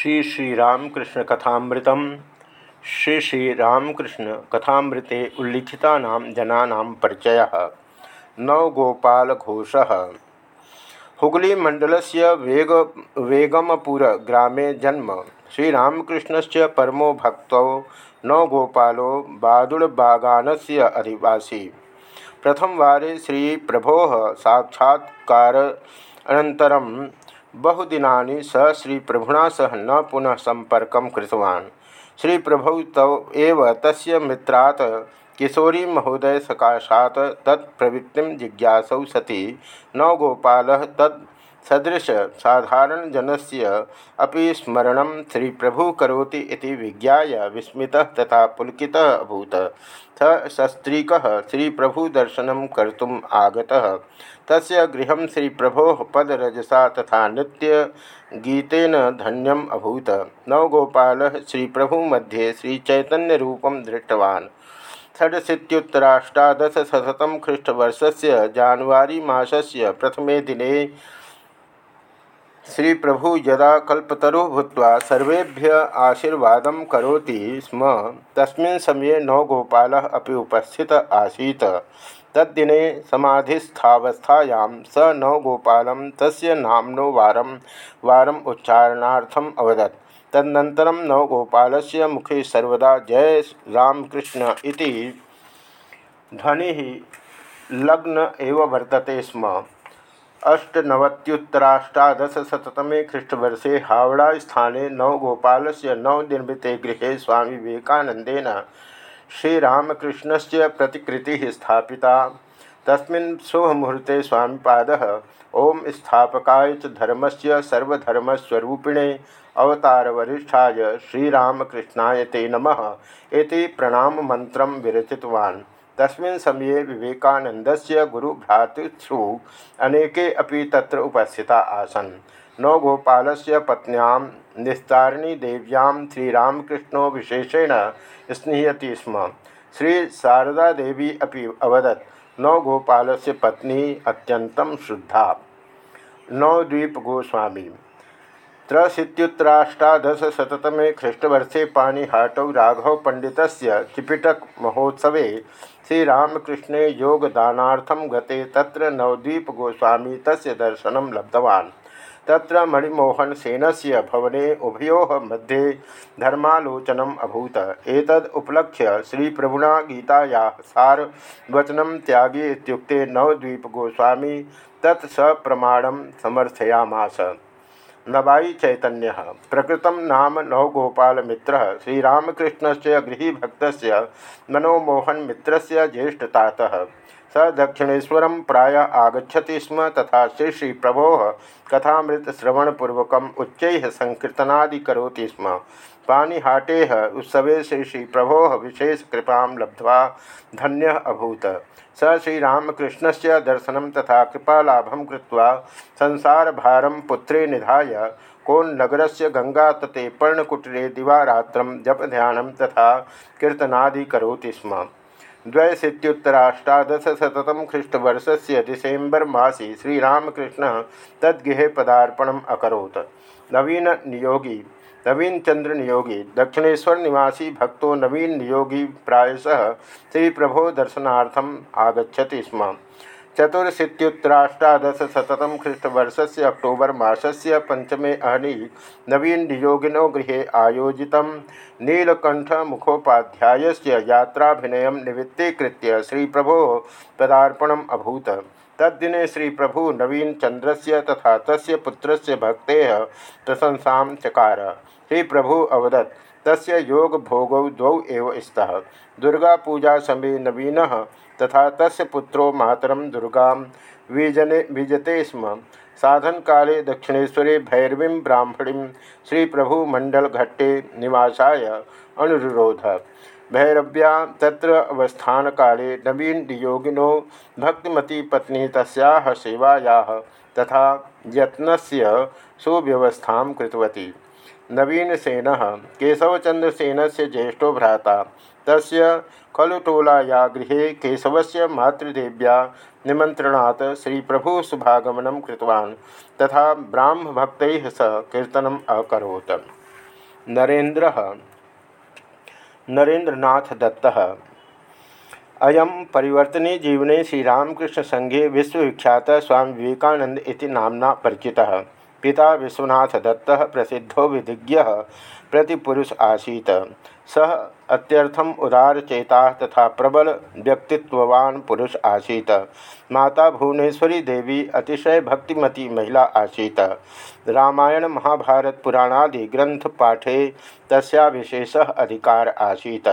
श्री श्रीरामकृष्ण कथामृतम। श्री श्रीरामकृष्ण कथामृते उल्लिखिता जना परिचय। नवगोपाल घोष हुगली मंडल से वेग, वेगमपुर ग्रामे जन्म। श्रीरामकृष्ण से परमो भक्त नवगोपालो बादुड़बागान से अधिवासी। प्रथम वारे श्री प्रभो साक्षात्कार अनन्तरं बहुदिनानि स श्रीप्रभुना सह न पुनः संपर्क श्री श्रीप्रभौ तव एव तस्य किशोरी महोदय सकाशात् तत्प्रवृत्तिं जिज्ञासौ सति। नवगोपालः तत् सदृश साधारण जनस्य अपि स्मरण श्री प्रभु करोति इति विज्ञाय विस्मितः तथा पुलकितः अभूत। स सस्त्रीकः श्री प्रभु दर्शनं कर्तुम् आगतः। तस्य गृहं श्री प्रभो पदरजसा तथा नृत्य गीतेन धन्यम अभूत। नवगोपाल श्री प्रभु मध्ये दृष्टवान्। षडशीत्युत्तराष्टादशशतम ख्रीष्टवर्ष से जान्वारी मासस्य प्रथमे दिने श्री प्रभु यदा कल्पतरु भूत सर्वेभ्य आशीर्वाद करोति स्म। तस्मिन् समये नवगोपाल अभी उपस्थित आसीत्। तद्दिने समाधिस्थावस्थायां स नवगोपाल तस्य नाम्नो वारं वारम् उच्चारणार्थम् अवदत्। तदनन्तरं नवगोपालस्य मुखे सर्वदा जय रामकृष्ण इति ध्वनिः लग्न एव वर्तते स्म। अष्टनवत्युत्तराष्टादशशततमे ख्रीष्टवर्षे हावड़ा स्थाने नवगोपाल से नवनिर्मिते गृह स्वामी विवेकानंदेन श्रीरामकृष्ण से प्रतिकृति स्थापिता। तस्मिन् शुभमुहूर्ते स्वामीपाद ओम स्थापकाय च धर्मस्य सर्वधर्मस्वरूपिणे अवतारवरिष्ठाय श्रीरामकृष्णाय ते नमः। इति प्रणाममन्त्रं विरचितवान्। तस्मिन् समये विवेकानन्दस्य गुरुभ्रातृषु अनेके अपि तत्र उपस्थिता आसन्। नवगोपालस्य पत्न्यां निस्तारिणीदेव्यां श्रीरामकृष्णो विशेषेण स्निह्यति स्म। श्रीशारदादेवी अपि अवदत् नवगोपालस्य पत्नी अत्यन्तं शुद्धा नवद्वीपगोस्वामी त्रशीत्युत्तराष्टादशशततमे ख्रीष्टवर्षे पाणिहाटौ राघवपण्डितस्य त्रिपिटक महोत्सवे श्रीरामकृष्णे योगदानार्थं गते तत्र नवद्वीपगोस्वामी तस्य दर्शनं लब्धवान्। तत्र मणिमोहनसेनस्य भवने उभयोः मध्ये धर्मालोचनम् अभूत। एतद् उपलक्ष्य गीतायाः सारवचनं त्यागी इत्युक्ते नवद्वीपगोस्वामी तत् सप्रमाणं समर्थयामास। नवाई चैतन्य। प्रकृत नाम नवगोपाल मित्र श्रीरामकृष्ण से गृहभक्त मनोमोहन मित्र से ज्येष्ठता स दक्षिणेशर प्राय आगछति स्म तथा श्री श्री प्रभो कथाश्रवणपूर्वक उच्च संकीर्तनादि कौती स्म। पानीहाटे उत्सवे श्री श्री प्रभो विशेष कृपा लब्ध्वा। धन्य अभूत। स श्रीरामकृष्ण से दर्शन तथा कृपालाभं संसार भारम पुत्रे निधाय। कोन्नगर से गंगा गंगातटे पर्णकुटरे दिवारात्र जप ध्यान तथा कीर्तनादि करोति स्म। द्वयशीत्युत्तराष्टादशशततम ख्रीष्टवर्ष से डिसेम्बर मसी श्रीरामकृष्ण तद्गृहे पदार्पणम अकोत् नवीन नियोगी नवीन चंद्र नियोगी, दक्षिणेश्वर निवासी भक्तो नवीन नियोगी प्रायशः श्री प्रभो दर्शनार्थम आगछति स्म। चतुरशीत्युत्तराष्टादशतम ख्रीष्टवर्ष से अक्टोबर मसल पंचमे अहनी नवीन नियोगिनो गृह आयोजित नीलकंठ मुखोपाध्याय यात्राभिनय निवृत्तीकृत श्री प्रभो पदार्पणम अभूत। तद्दिने श्री प्रभु नवीन चंद्र से तथा तस्य पुत्र भक्ते प्रशंसा चकार। श्री प्रभु अवदत्, तस्य योग भोगौ द्वौ एव स्तः दुर्गा पूजा समय नवीन तथा तस्य पुत्रो मातरम दुर्गा विजने विजते स्म। साधन काले दक्षिणेश्वरे भैरवी ब्राह्मणी श्री प्रभु मंडल घट्टे निवासाय अनुरोध भैरव्या तत्र अवस्थान काले नवीन योगिनो भक्तिमती पत्नी तस्याः सेवायाः तथा यत्नस्य सुव्यवस्था कृतवती। नवीनसेन केशवचंद्रसेन से ज्येष्ठो भ्राता खलुटोलाया गृहे केशवस्य मातृदेव्या निमंत्रणात् श्री प्रभु शुभागमन कृतवान्, तथा ब्राह्मभक्तैः सह कीर्तनम् अकरोत्। नरेन्द्र नरेन्द्रनाथ दत्त। अयम परिवर्तने जीवने श्रीरामकृष्ण संघे विश्वविख्यात स्वामी विवेकानंद इति नामना परिचितः। पिता विश्वनाथ दत्त प्रसिद्धो विधिज्ञ प्रतिपुरुष आसीत। सह अत्यर्थम उदारचेता तथा प्रबल व्यक्तित्ववान पुरुष आसीत। माता भुवनेश्वरी देवी अतिशय भक्तिमती महिला आसीत। रामायण, महाभारत, पुराणादि ग्रंथ पाठे तस्या विशेष अधिकार आसीत।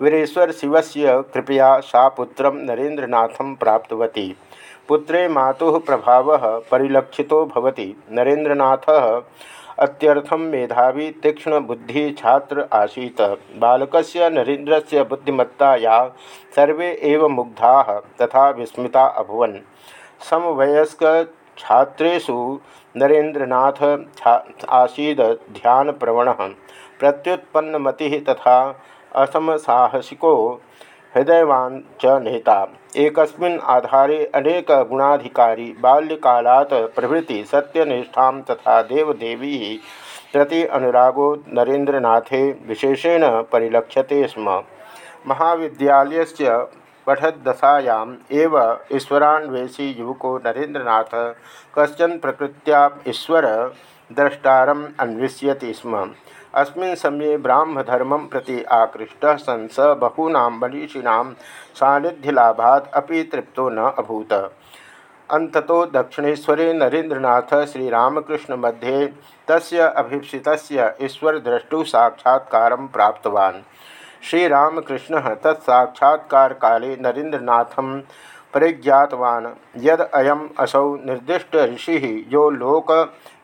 वीरेश्वर शिवस्य कृपया सा पुत्र नरेन्द्रनाथ प्राप्तवती। पुत्रे मातुः प्रभाव परिलक्षितो भवति। नरेन्द्रनाथः अत्यर्थम मेधावी, तीक्ष्ण बुद्धि छात्र आसीत। बालकस्य नरेन्द्रस्य बुद्धिमत्ताया सर्वे एव मुग्धा तथा विस्मिता अभवन्। समवयस्क छात्रेषु नरेन्द्रनाथ आसीद ध्यानप्रवण। प्रत्युत्पन्नमति तथा असमसाहसिको हृदयवान च नेता एक आधारे अनेक गुणाधिकारी बाल्यकालात् प्रभृति सत्यनिष्ठा तथा देवदेवी प्रति अनुरागो नरेन्द्रनाथे विशेषेण परिलक्ष्यते स्म। महाविद्यालयस्य पठद्दशायाम् एव ईश्वरान्वेषी युवको नरेन्द्रनाथ कशन प्रकृत्या ईश्वर द्रष्टारम् अन्विष्यति स्म। अस्मिन् समये ब्राह्मधर्म प्रति आकृष्ट सन् स बहूना मनीषिणां सानिध्यलाभात् अपि तृप्तो न अभूत। अंततो दक्षिणेश्वरे नरेन्द्रनाथ श्रीरामकृष्ण मध्ये तस्य अभीप्सितस्य ईश्वरद्रष्टु साक्षात्कार प्राप्तवान्। श्रीरामकृष्ण तत्साक्षात्कार काले नरेन्द्रनाथं परिज्ञातवान्। यद अयम असौ निर्दिष्ट ऋषि, यो लोक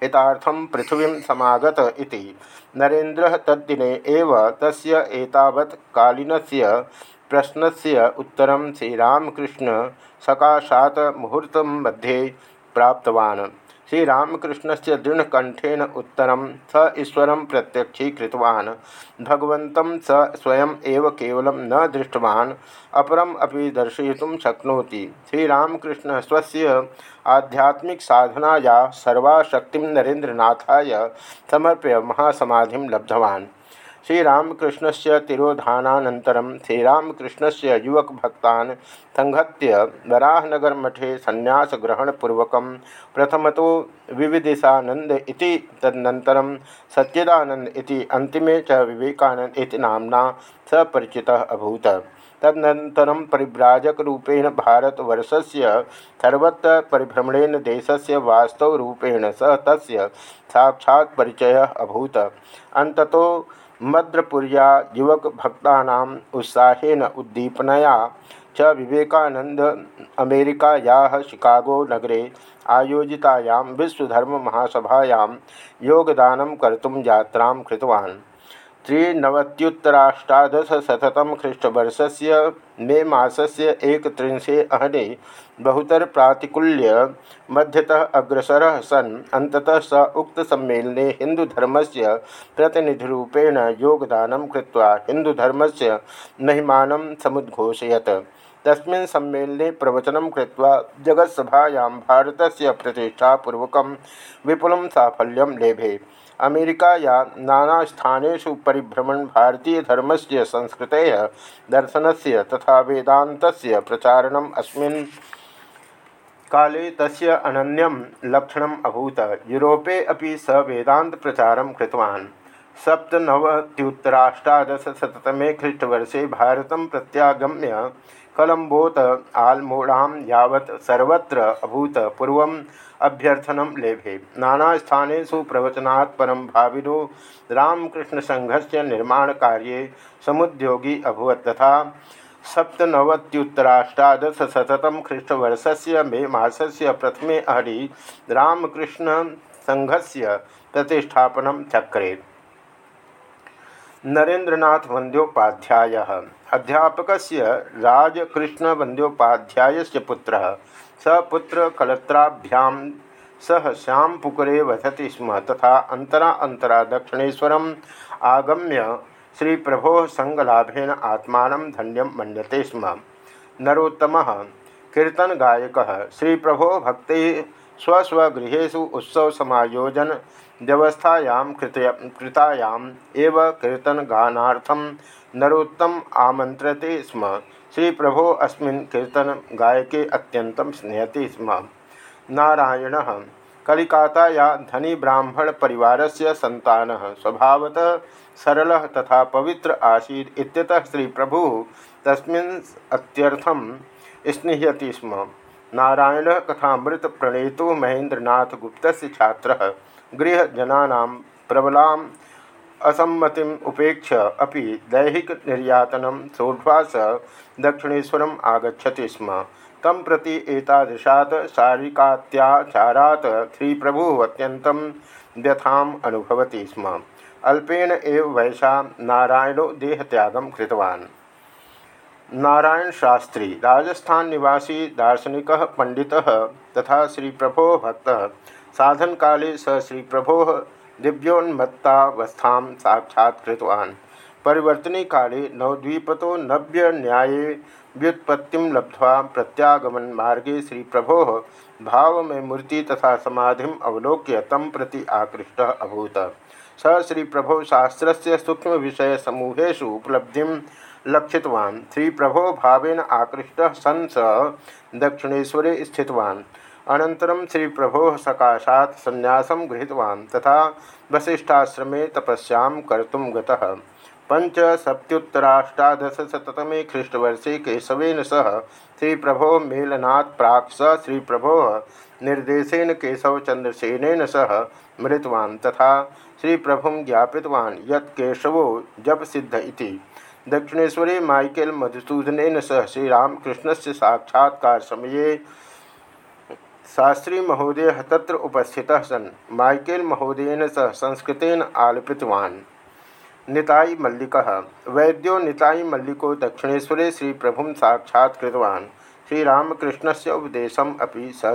हितार्थम पृथ्वी समागत इति। नरेन्द्र तद्दिने एव तस्य एतावत् कालीनस्य प्रश्नस्य उत्तरं श्रीरामकृष्ण सकाशात् मुहूर्त मध्ये प्राप्तवान्। श्रीरामकृष्ण से उत्तरं स ईश्वर प्रत्यक्षीकृतवान्। भगवत स स्वयं एव केवलं न दृष्टवान्। अपरम अपि दर्शयितुं शक्नोति। श्रीरामकृष्ण स्वस्य आध्यात्मिक साधनाया सर्वाशक्तिं नरेन्द्रनाथाय समर्प्य महासमाधिं लब्धवान्। श्रीरामकृष्ण से तिरोधानानतर श्रीरामकृष्ण से युवकभक्ता संहत्य वराहनगर मठे संन्यासग्रहणपूर्वक प्रथम तो विविदिशानंद तदनतर सच्चिदानंद अंतिमे च विवेकानंद इति नाम्ना अभूत। तदनन्तरं परिव्राजकरूपेण भारतवर्षस्य सर्वत्र परिभ्रमणेन देशस्य वास्तवरूपेण सह तस्य साक्षात् परिचयः अभूत। अन्ततो मद्रपुरिया युवक भक्ता उत्साहेन उद्दीपनया च विवेकानंद अमेरिकाया शिकागो नगरे आयोजितायां विश्वधर्म महासभायां योगदान कर्तुं यात्रां कृतवान्। त्रिनवत्युत्तराष्टादशशततम ख्रीष्टवर्षस्य मे मासस्य एकत्रिंशे अहने बहुतर प्रातिकूल्य मध्यतः अग्रसर सन्। अंततः स उक्त सम्मेलने हिंदुधर्मस्य प्रतिनिधिरूपेण योगदानं कृत्वा हिंदुधर्मस्य महिमानं समुद्घोषयत्। तस्मिन् प्रवचनं कृत्वा जगत्सभायां भारतस्य प्रतिष्ठापूर्वकं विपुलं साफल्यं लेभे। अमेरिकाया नानास्थानेषु परिभ्रमण संस्कृतेः दर्शनस्य तथा वेदान्तस्य प्रचारणम् अस्मिन् काले तस्य अनन्यं अभूत। यूरोपे अपि स वेदान्तप्रचारं कृतवान्। सप्तनवत्युत्तराष्टादशशततमे ख्रीष्टवर्षे भारतं प्रत्यागम्य कलम्बोत आलमोड़ां यावत् सर्वत्र अभूत पूर्वम् अभ्यर्थनं लेभे। नानास्थानेषु प्रवचनात् परं भाविनो रामकृष्णसङ्घस्य निर्माणकार्ये समुद्योगी अभवत् तथा सप्तनवत्युत्तराष्टादशशततम ख्रीष्टवर्षस्य मे मासस्य प्रथमे अहरि रामकृष्णसङ्घस्य प्रतिष्ठापनं चक्रे। नरेन्द्रनाथ वंद्योपाध्याय अध्यापक राजकृष्ण वंद्योपाध्याय पुत्र। स पुत्र कलत्राभ्यां सह श्यामपुकुरे वसति स्म, तथा अंतरा अंतरा दक्षिणेशर आगम्य श्री प्रभो संगलाभेन आत्मा धन्यम मनते स्म। नरोत्तम कीर्तन गायक श्री प्रभो भक्त स्वस्वगृहेषु उत्सवसमायोजन व्यवस्थायां कृतायाम् एव कीर्तनगानार्थं नरोत्तम आमंत्रते स्म। श्री प्रभो अस्मिन् कीर्तन गायके अत्यंतं स्नेहति स्म। नारायण, कलिकाताया धनी ब्राह्मण परिवारस्य संतानः स्वभावतः सरलः तथा पवित्र आसीत् इत्यतः श्री प्रभु तस्मिन् अत्यर्थं स्निह्यति स्म। नारायण कथामृत प्रणेतो महेंद्रनाथ गुप्त छात्र गृहजना प्रबला असम्मति उपेक्ष अभी दैहिक निर्यातन सोढ़वा स दक्षिणेशर आगछति स्म। तम प्रति एतादृशात् शारीरिकात्याचारात् श्री प्रभु अत्यन्तं व्यथाम् अनुभवति स्म। अल्पेन एव वैशा नारायणो देहत्यागं कृतवान्। नारायण शास्त्री, राजस्थान निवासी, दार्शनिक, पंडित तथा श्री प्रभो भक्त। साधन काले स श्री प्रभो दिव्योन्मत्तावस्था साक्षात्तवान् परिवर्तने काले नवद्वीपतो नव्य न्याये व्युत्पत्ति लब्ध्वा प्रत्यागमन मार्गे श्री प्रभो भाव में मूर्ति तथा समाधि अवलोक्य तम प्रति आकृष्ट अभूत। स श्री प्रभो शास्त्र सूक्ष्म विषय समूहेशु उपलब्धि लक्षितवान्। श्री प्रभो भावेन आकृष्ट सन स दक्षिणेशरे स्थितवान्। अनन्तरं श्री प्रभो सकाशात् संन्यासं गृहीतवान् तथा वसिष्ठाश्रमे तपस्यां कर्तुं गतः। पंचसप्तुतराष्टादशतमे ख्रीष्टवर्षे केशवेन सह श्री प्रभो मेलनात् प्राक् स श्री प्रभो निर्देशन केशवचंद्रसेन सह मृतवान् तथा श्री प्रभुं ज्ञापितवान् यत् केशवो जप सिद्ध इति। दक्षिणेश्वरे माइकेल मधुसूदन सह श्रीरामकृष्ण से साक्षात्कार समय शास्त्री महोदय तत्र उपस्थित सन् माइकेल महोदयन सह संस्कृतेन आलपितवान्। निताई मल्लिक। वैद्यो निताई मल्लिको दक्षिणेश्वरे श्री प्रभु साक्षात्तवान् श्रीरामकृष्ण से उपदेशम अभी स